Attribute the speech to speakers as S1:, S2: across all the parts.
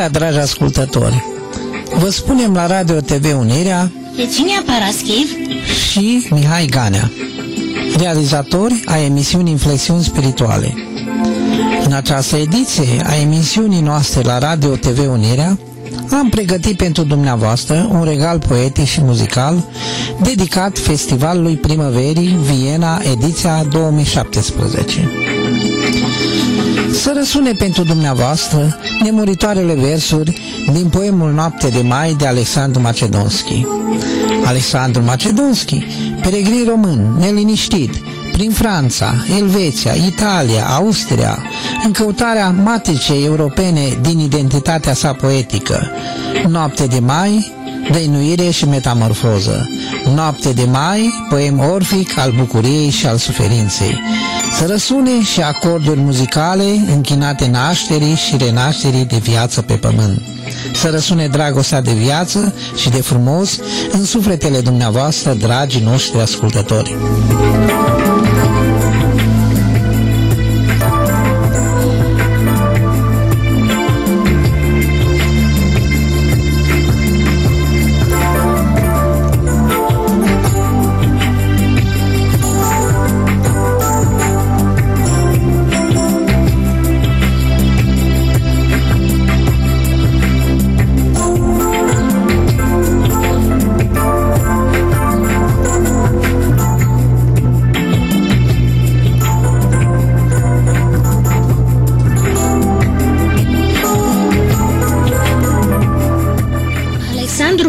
S1: Seara, dragi ascultători! Vă spunem la Radio TV Unirea
S2: Virginia Paraschiv
S1: și Mihai Ganea, realizatori a emisiunii Inflexiuni Spirituale. În această ediție a emisiunii noastre la Radio TV Unirea am pregătit pentru dumneavoastră un regal poetic și muzical dedicat Festivalului Primăverii Viena, ediția 2017 să răsune pentru dumneavoastră nemuritoarele versuri din poemul Noapte de Mai de Alexandru Macedonski. Alexandru Macedonski, peregrin român, neliniștit, prin Franța, Elveția, Italia, Austria, în căutarea matricei europene din identitatea sa poetică. Noapte de mai, dăinuire și metamorfoză. Noapte de mai, poem orfic al bucuriei și al suferinței. Să răsune și acorduri muzicale închinate nașterii și renașterii de viață pe pământ. Să răsune dragostea de viață și de frumos în sufletele dumneavoastră, dragii noștri ascultători.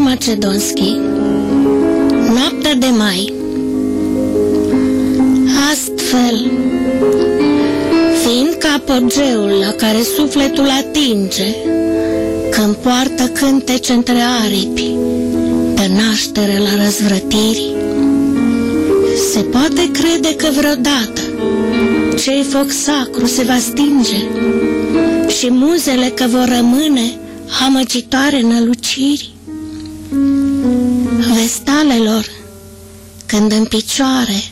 S2: Macedonski Noaptea de mai. Astfel Fiind ca apogeul la care sufletul atinge Când poartă cântece între aripi De naștere la răzvrătiri Se poate crede că vreodată Cei foc sacru se va stinge Și muzele că vor rămâne amăgitoare năluciri vestalelor, când în picioare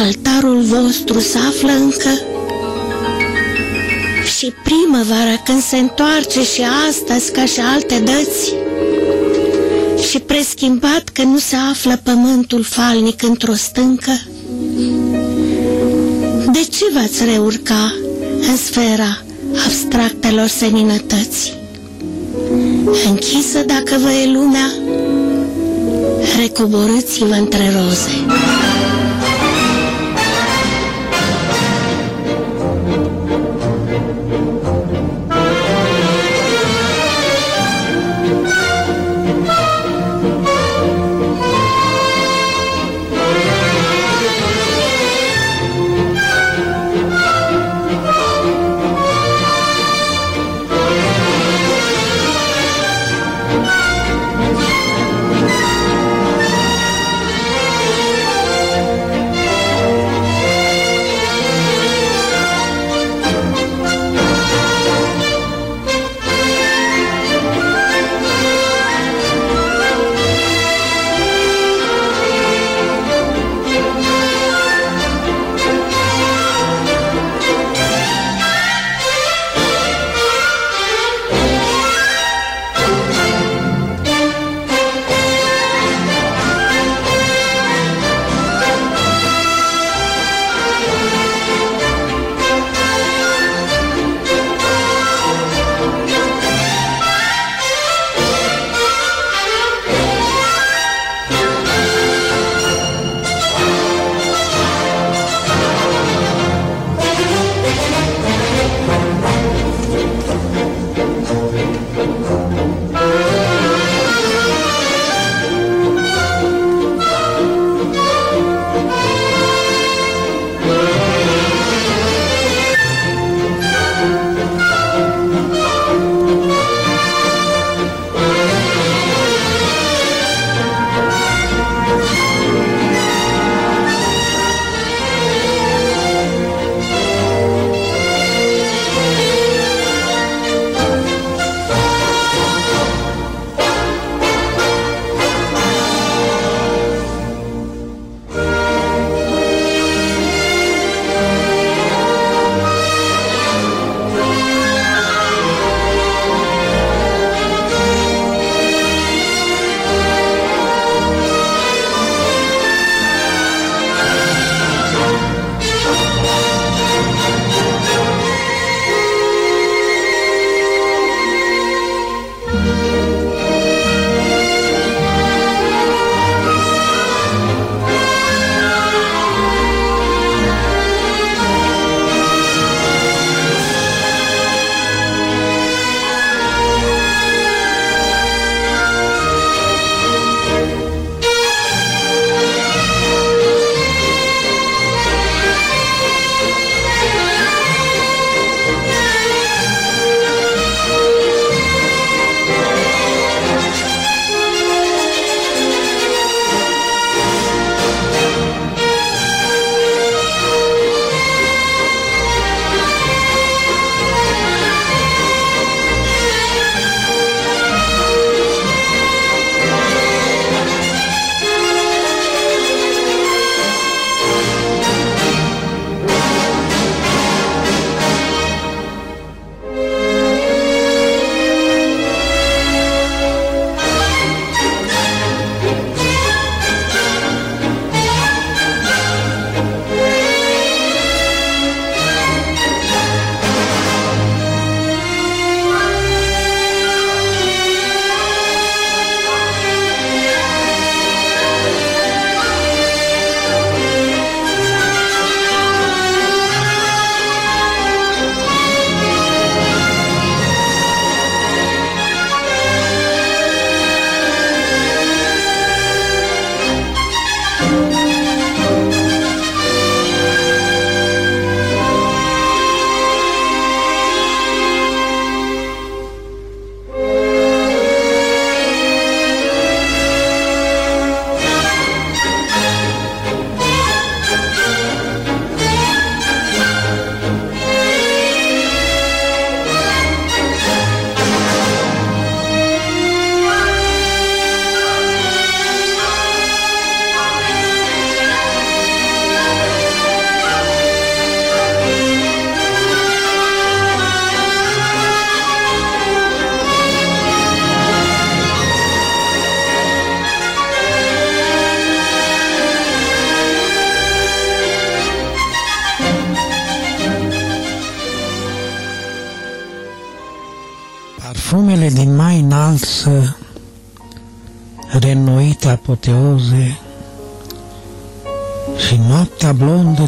S2: altarul vostru se află încă și primăvara când se întoarce și astăzi ca și alte dăți și preschimbat că nu se află pământul falnic într-o stâncă? De ce v-ați reurca în sfera abstractelor seninătăți? Închisă dacă vă e lumea, recoborâți-vă între roze.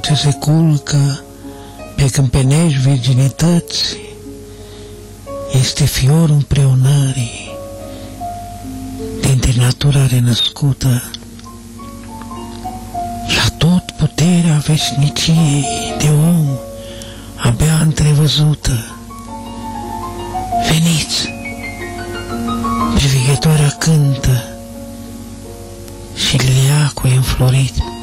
S1: Ce se culcă pe câmpenești virginități este fiorul împreunării dintre natura renăscută la tot puterea veșniciei de om abia întrevăzută. Veniți! Privighetoarea cântă și liliacul e înflorit.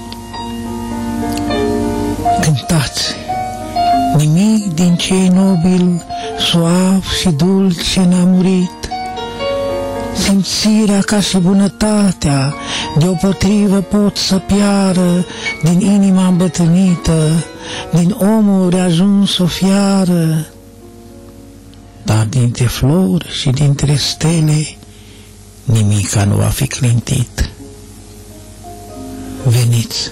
S1: Din cei nobil, suav și dulce n-a murit. Simțirea ca și bunătatea deopotrivă pot să piară din inima îmbătrânită, din omul reajuns o fiară, dar dintre flori și dintre stele nimica nu va fi clintit. Veniți,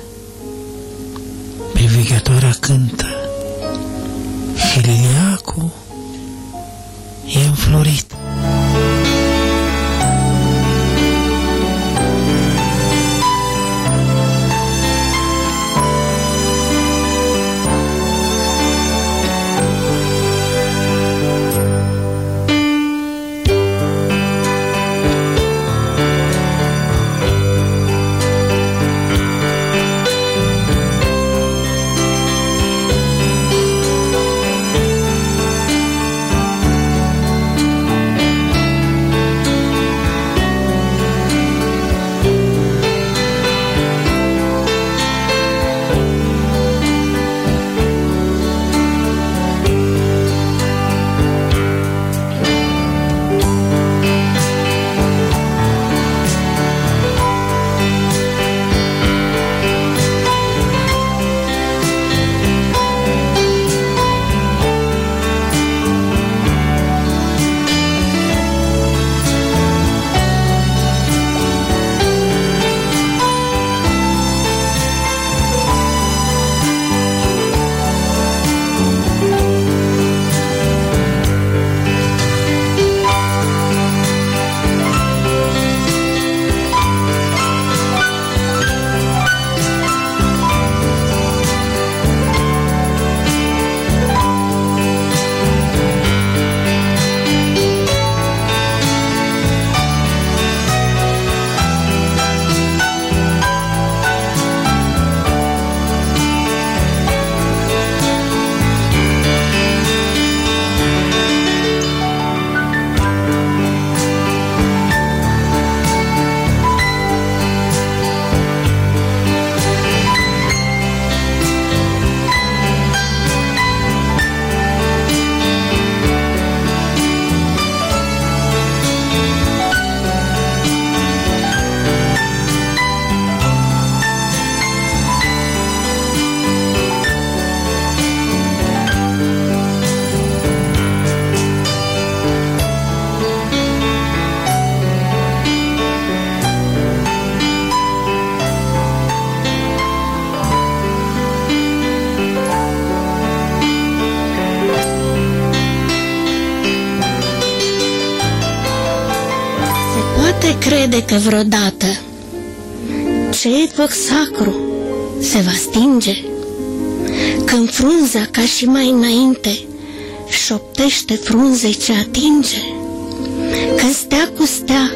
S1: privighetoarea cântă și liliacul e înflorit.
S2: Crede că vreodată. Foc sacru se va stinge, când frunza ca și mai înainte șoptește frunze ce atinge, când stea cu stea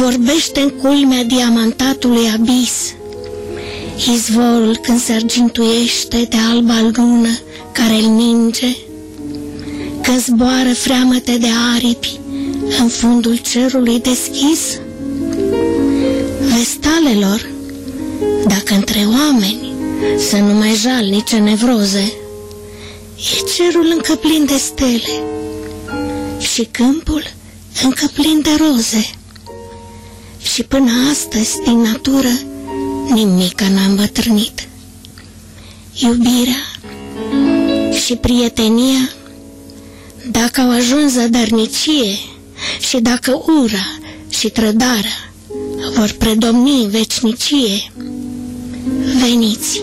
S2: vorbește în culmea diamantatului abis, izvorul când se argintuiește de alba lună care îl ninge, când zboară freamăte de aripi în fundul cerului deschis, vestalelor, dacă între oameni să nu mai jalnice nevroze, e cerul încă plin de stele și câmpul încă plin de roze. Și până astăzi, din natură, nimic n-a îmbătrânit. Iubirea și prietenia, dacă au ajuns zădărnicie și dacă ura și trădarea vor predomni în vecnicie. Veniți,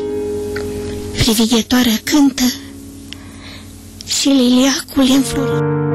S2: privighetoarea cântă și liliacul înflorit.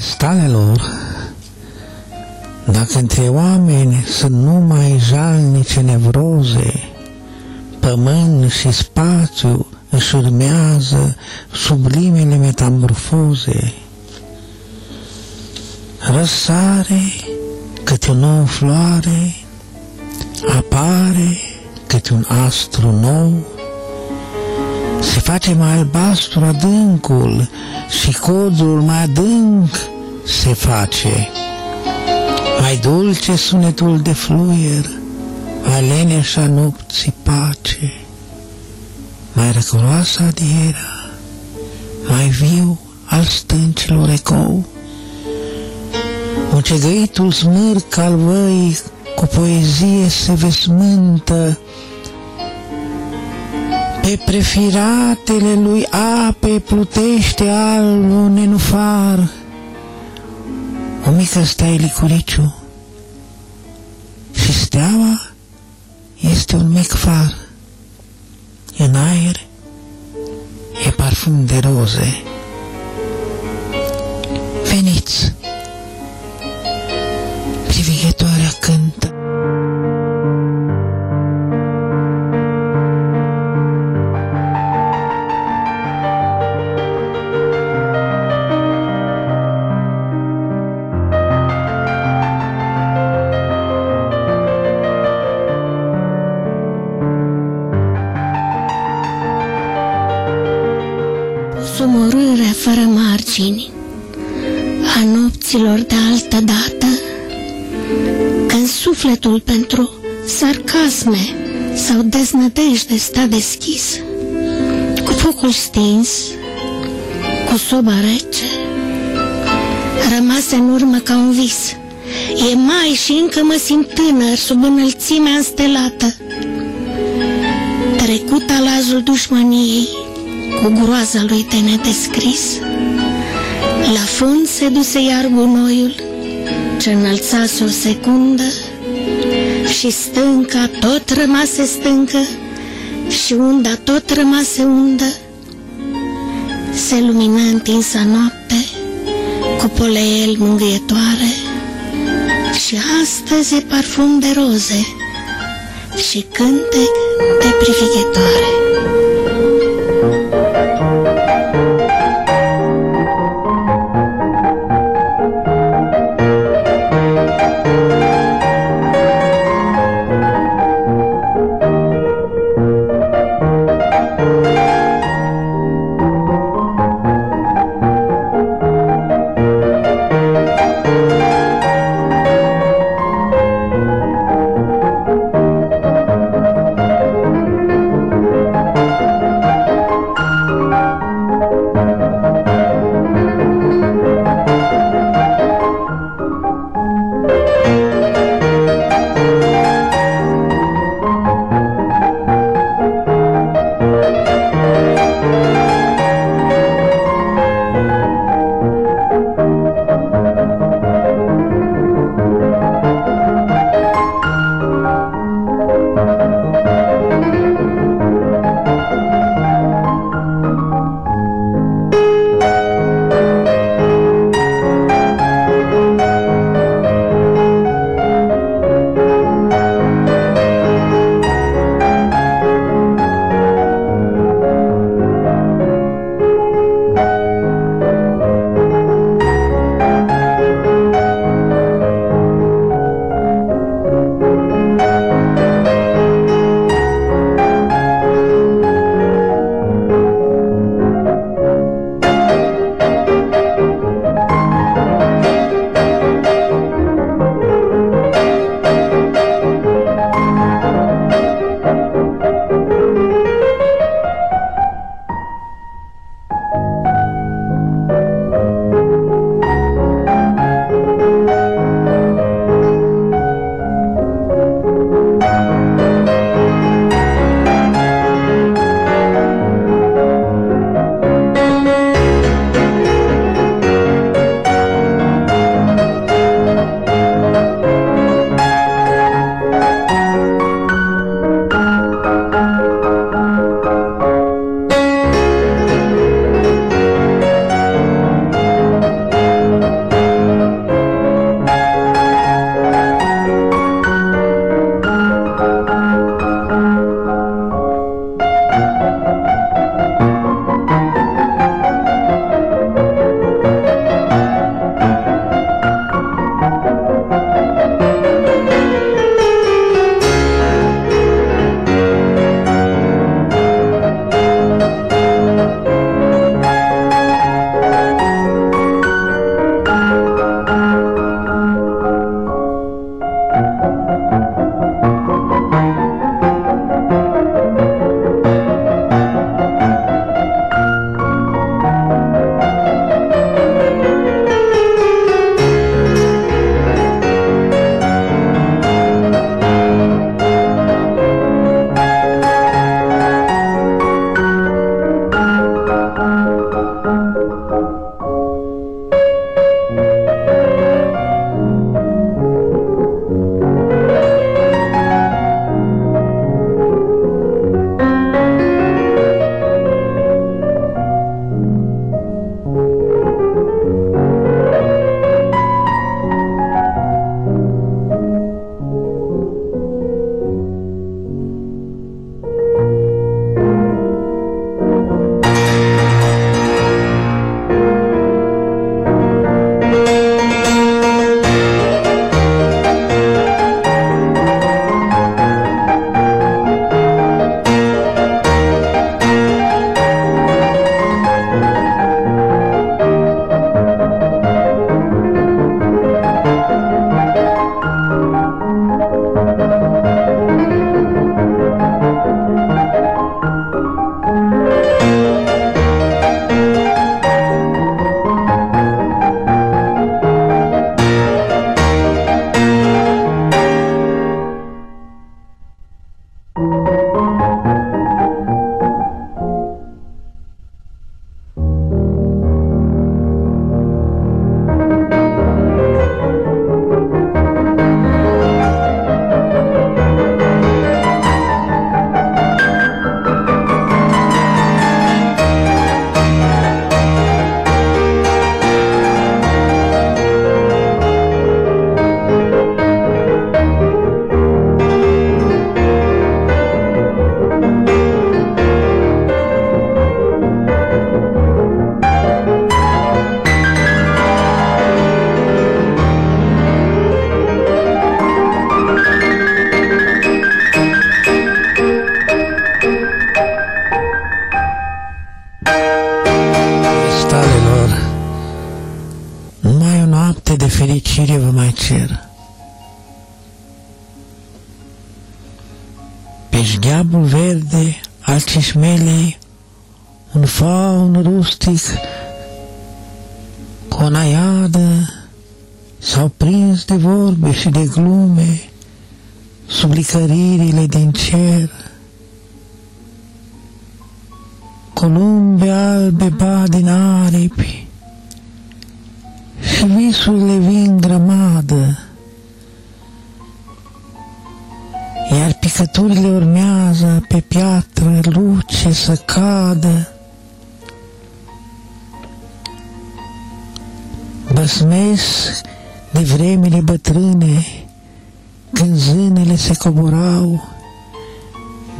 S1: Stalelor, dacă între oameni sunt numai jalnice nevroze, pământ și spațiu își urmează sublimele metamorfoze, răsare câte o nouă floare, apare câte un astru nou, se face mai albastru adâncul și codul mai adânc se face. Mai dulce sunetul de fluier, mai leneșa nopții pace, mai răcoroasă adierea, mai viu al stâncilor ecou. Mucegăitul smârc al văii cu poezie se vesmântă, pe prefiratele lui ape plutește albul nenufar, o mică stai licuriciu și steaua este un mic far. În aer e parfum de roze.
S2: Sarcasme sau deznădejde sta deschis, cu focul stins, cu soba rece, rămase în urmă ca un vis. E mai și încă mă simt tânăr sub înălțimea înstelată. Trecut alazul dușmăniei, cu groaza lui de nedescris. La fund se duse iar gunoiul, ce înălțase o secundă, și stânca tot rămase stâncă, și unda tot rămase undă. Se lumină întinsa noapte, cu poleiel mângâietoare, și astăzi e parfum de roze și cântec de privighetoare.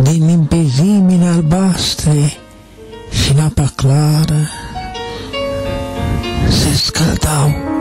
S1: Din limpezimile albastre și în apa clară se scăldau.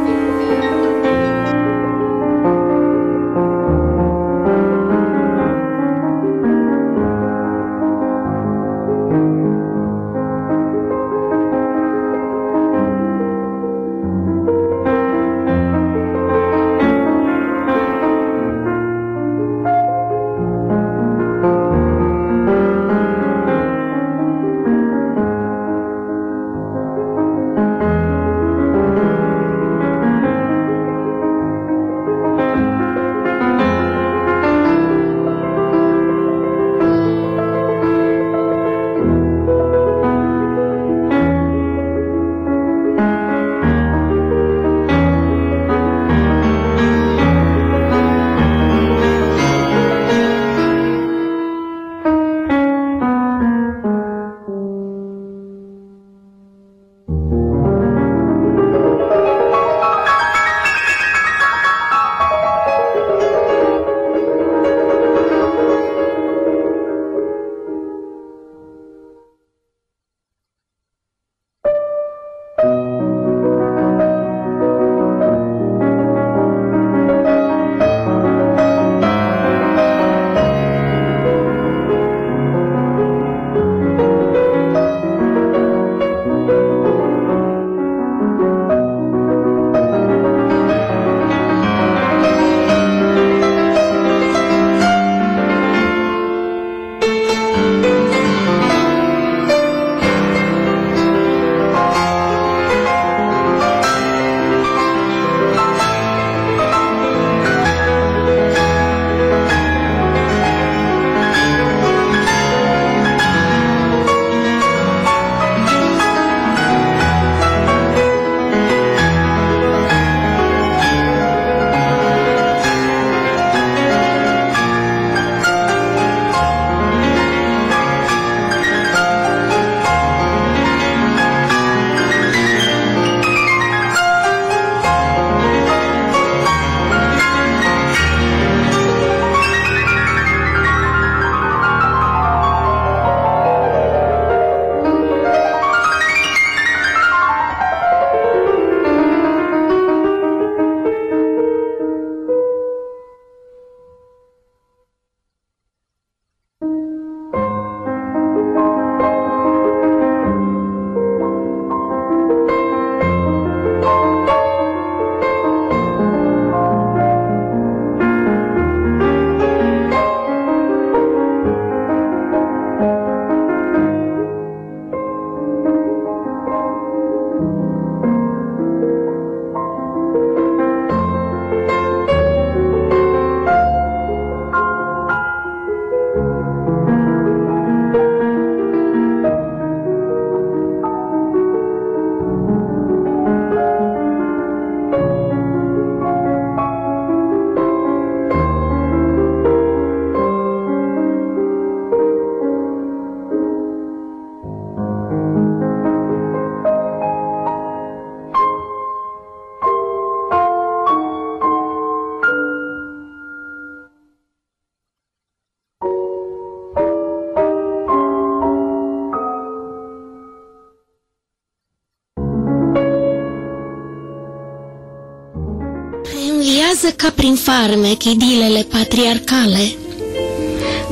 S2: Înviază ca prin farmec idilele patriarcale,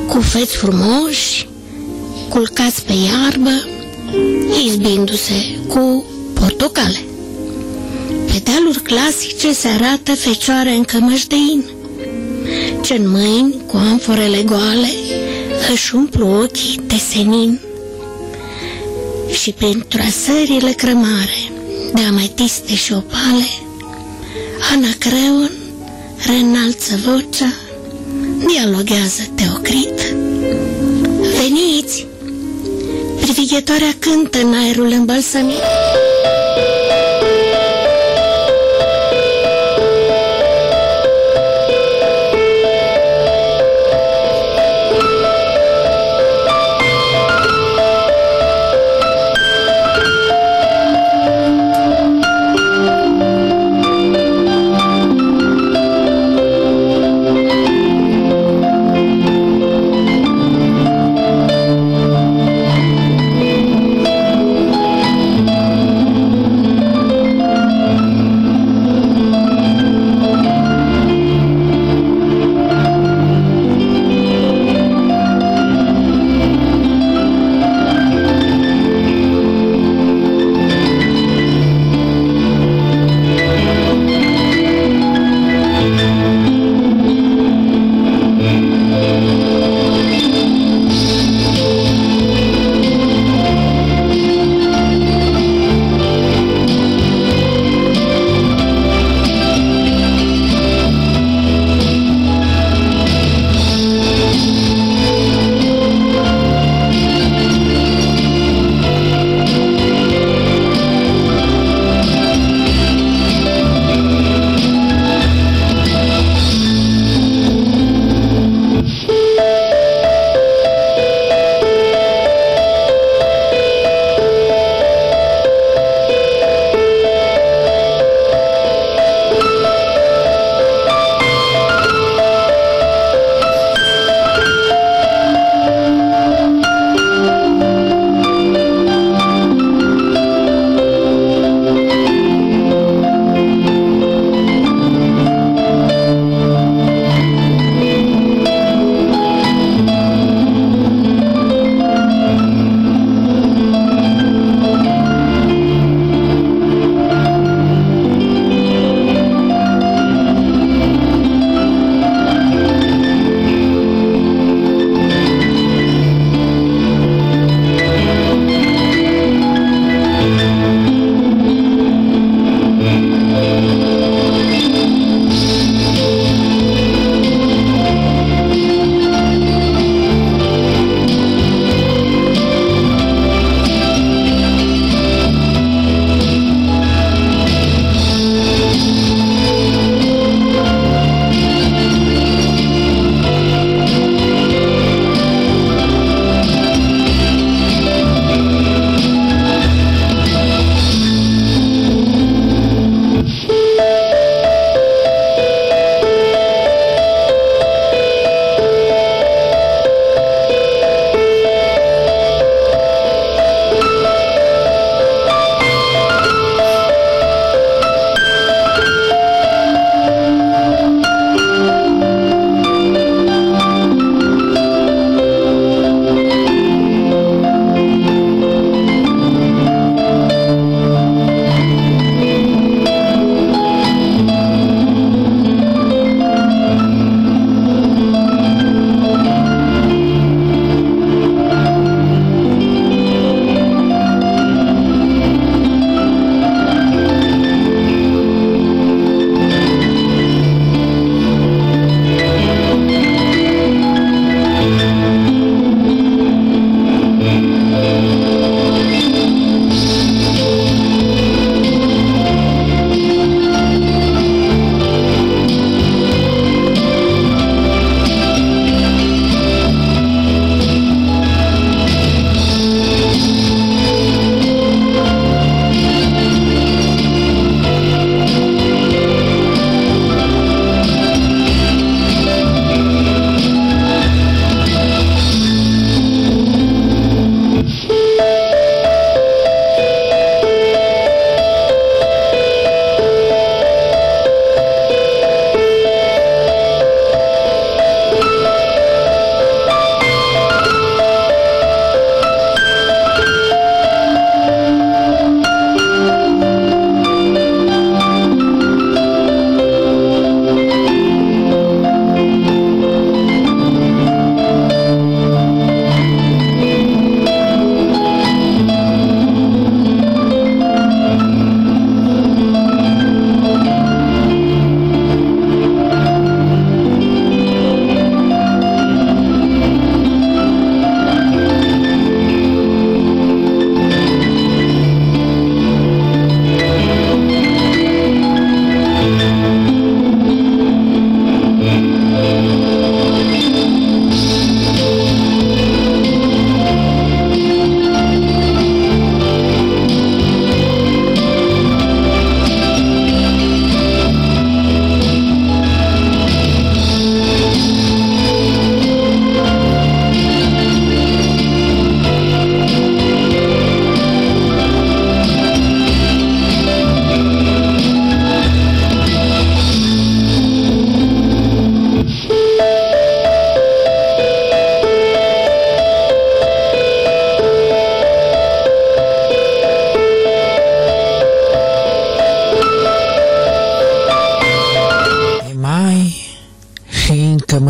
S2: cu feți frumoși, culcați pe iarbă, izbindu-se cu portocale. Pe dealuri clasice se arată fecioare în cămășdein, ce în mâini, cu amforele goale, își umplu ochii de senin. Și prin trasările crămare, de ametiste și opale, Ana Creon reînalță vocea, dialoghează teocrit. Veniți! Privighetoarea cântă în aerul îmbălsămit.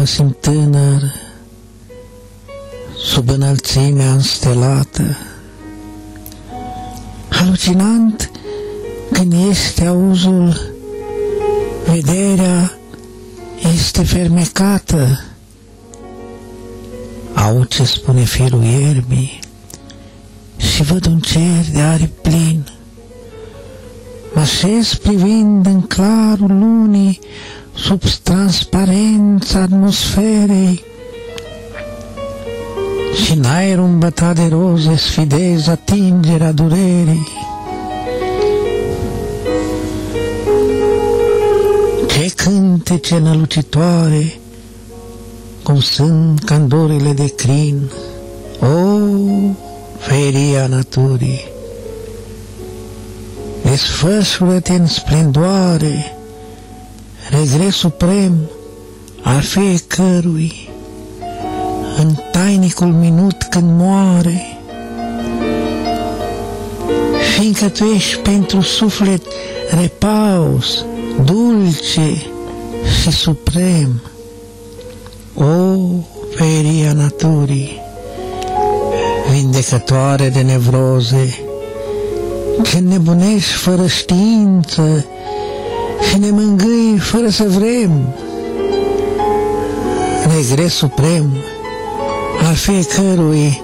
S1: Simt tânăr sub înălțimea înstelată. Halucinant când este auzul, vederea este fermecată. Au ce spune firul ierbii și văd un cer de aripi plin. Mă așez privind în clarul lunii sub transparența atmosferei și în aerul îmbătat de roze sfidez atingerea durerii. Ce cântece nălucitoare, cum sunt candorile de crin, o, feria naturii! Desfășură-te în splendoare, regres suprem al fiecărui, în tainicul minut când moare, fiindcă tu ești pentru suflet repaus, dulce și suprem. O, feria naturii, vindecătoare de nevroze, când nebunești fără știință și ne mângâi fără să vrem, regres suprem al fiecărui,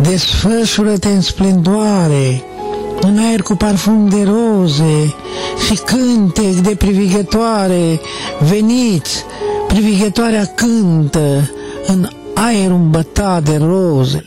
S1: desfășură-te în splendoare, în aer cu parfum de roze și cântec de privighetoare, veniți, privighetoarea cântă în aerul îmbătat de roze.